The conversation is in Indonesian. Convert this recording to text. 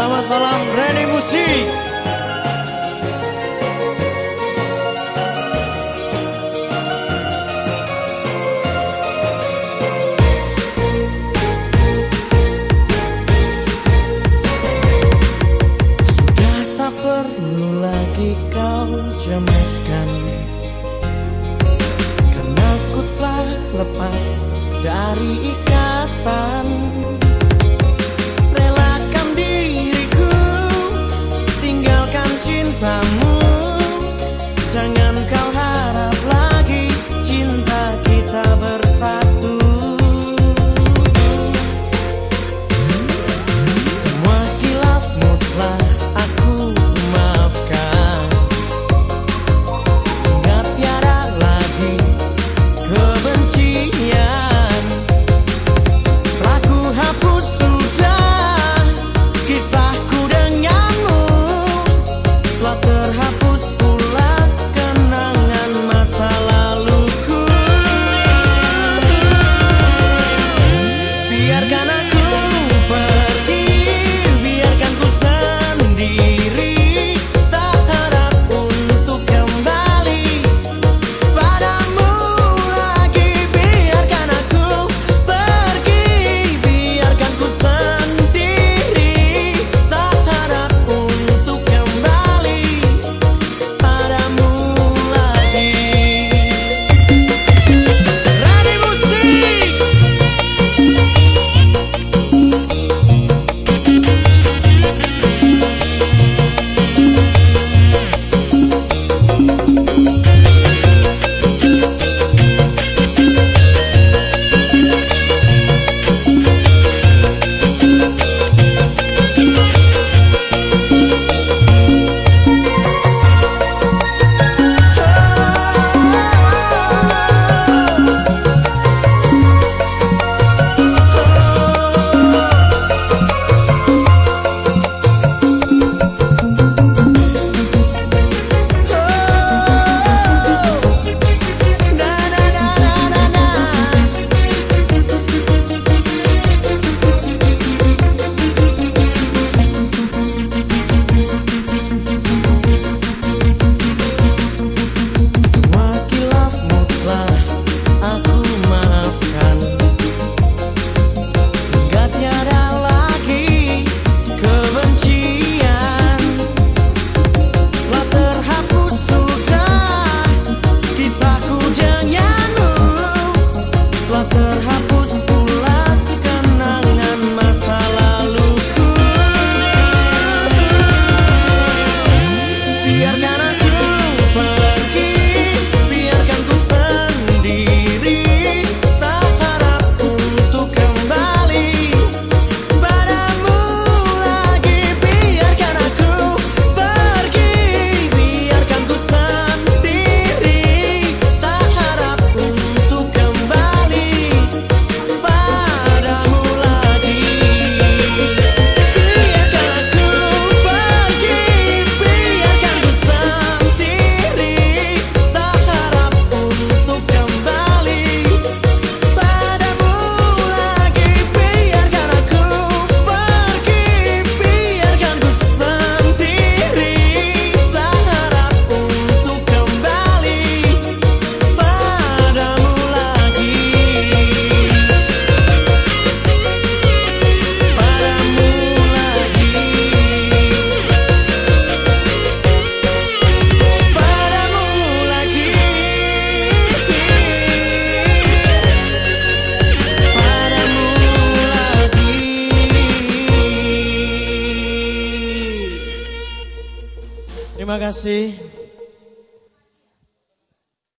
Selamat malam Reni Musik. Sudah tak perlu lagi kau cemaskan Karena ku telah lepas dari ikatan. clar Terima kasih.